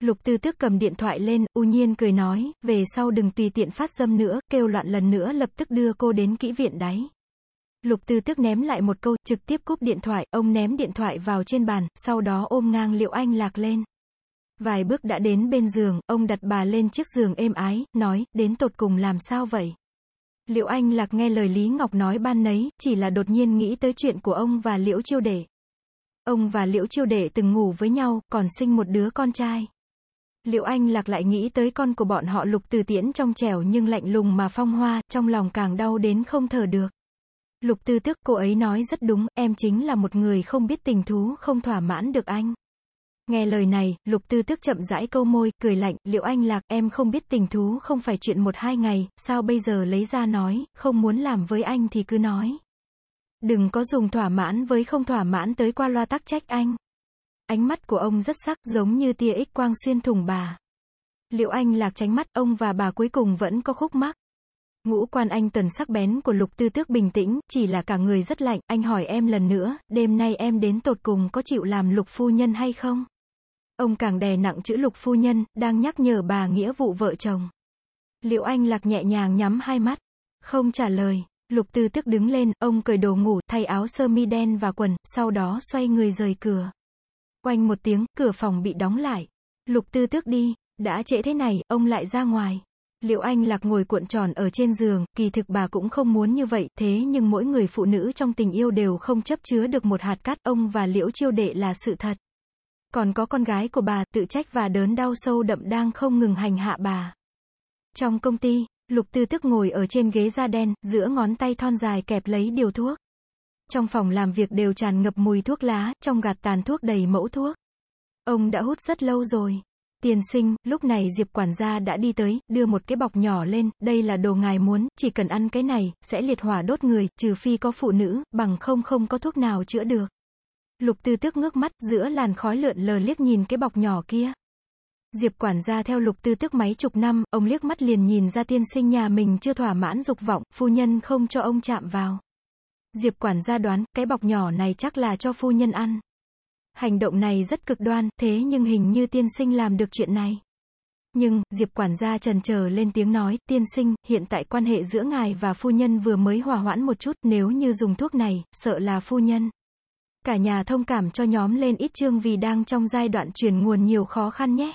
Lục tư tước cầm điện thoại lên, u nhiên cười nói, về sau đừng tùy tiện phát dâm nữa, kêu loạn lần nữa lập tức đưa cô đến kỹ viện đấy. Lục tư tước ném lại một câu, trực tiếp cúp điện thoại, ông ném điện thoại vào trên bàn, sau đó ôm ngang liệu anh lạc lên. Vài bước đã đến bên giường, ông đặt bà lên chiếc giường êm ái, nói, đến tột cùng làm sao vậy? Liệu anh lạc nghe lời Lý Ngọc nói ban nấy, chỉ là đột nhiên nghĩ tới chuyện của ông và Liễu Chiêu Đệ. Ông và Liễu Chiêu Đệ từng ngủ với nhau, còn sinh một đứa con trai. Liệu anh lạc lại nghĩ tới con của bọn họ lục từ tiễn trong trẻo nhưng lạnh lùng mà phong hoa, trong lòng càng đau đến không thở được. Lục tư tức, cô ấy nói rất đúng, em chính là một người không biết tình thú, không thỏa mãn được anh. Nghe lời này, lục tư tức chậm rãi câu môi, cười lạnh, liệu anh lạc, em không biết tình thú không phải chuyện một hai ngày, sao bây giờ lấy ra nói, không muốn làm với anh thì cứ nói. Đừng có dùng thỏa mãn với không thỏa mãn tới qua loa tắc trách anh. Ánh mắt của ông rất sắc, giống như tia ích quang xuyên thủng bà. Liệu anh lạc tránh mắt, ông và bà cuối cùng vẫn có khúc mắc. Ngũ quan anh tuần sắc bén của lục tư tước bình tĩnh, chỉ là cả người rất lạnh, anh hỏi em lần nữa, đêm nay em đến tột cùng có chịu làm lục phu nhân hay không? Ông càng đè nặng chữ lục phu nhân, đang nhắc nhở bà nghĩa vụ vợ chồng. Liệu anh lạc nhẹ nhàng nhắm hai mắt, không trả lời, lục tư tức đứng lên, ông cởi đồ ngủ, thay áo sơ mi đen và quần, sau đó xoay người rời cửa. Oanh một tiếng, cửa phòng bị đóng lại. Lục tư tước đi, đã trễ thế này, ông lại ra ngoài. Liệu anh lạc ngồi cuộn tròn ở trên giường, kỳ thực bà cũng không muốn như vậy, thế nhưng mỗi người phụ nữ trong tình yêu đều không chấp chứa được một hạt cát, ông và liễu chiêu đệ là sự thật. Còn có con gái của bà, tự trách và đớn đau sâu đậm đang không ngừng hành hạ bà. Trong công ty, lục tư tức ngồi ở trên ghế da đen, giữa ngón tay thon dài kẹp lấy điều thuốc. Trong phòng làm việc đều tràn ngập mùi thuốc lá, trong gạt tàn thuốc đầy mẫu thuốc. Ông đã hút rất lâu rồi. Tiền sinh, lúc này Diệp quản gia đã đi tới, đưa một cái bọc nhỏ lên, đây là đồ ngài muốn, chỉ cần ăn cái này, sẽ liệt hỏa đốt người, trừ phi có phụ nữ, bằng không không có thuốc nào chữa được. Lục tư tước ngước mắt, giữa làn khói lượn lờ liếc nhìn cái bọc nhỏ kia. Diệp quản gia theo lục tư tước mấy chục năm, ông liếc mắt liền nhìn ra tiên sinh nhà mình chưa thỏa mãn dục vọng, phu nhân không cho ông chạm vào. Diệp quản gia đoán, cái bọc nhỏ này chắc là cho phu nhân ăn. Hành động này rất cực đoan, thế nhưng hình như tiên sinh làm được chuyện này. Nhưng, Diệp quản gia trần chờ lên tiếng nói, tiên sinh, hiện tại quan hệ giữa ngài và phu nhân vừa mới hòa hoãn một chút, nếu như dùng thuốc này, sợ là phu nhân. Cả nhà thông cảm cho nhóm lên ít chương vì đang trong giai đoạn chuyển nguồn nhiều khó khăn nhé.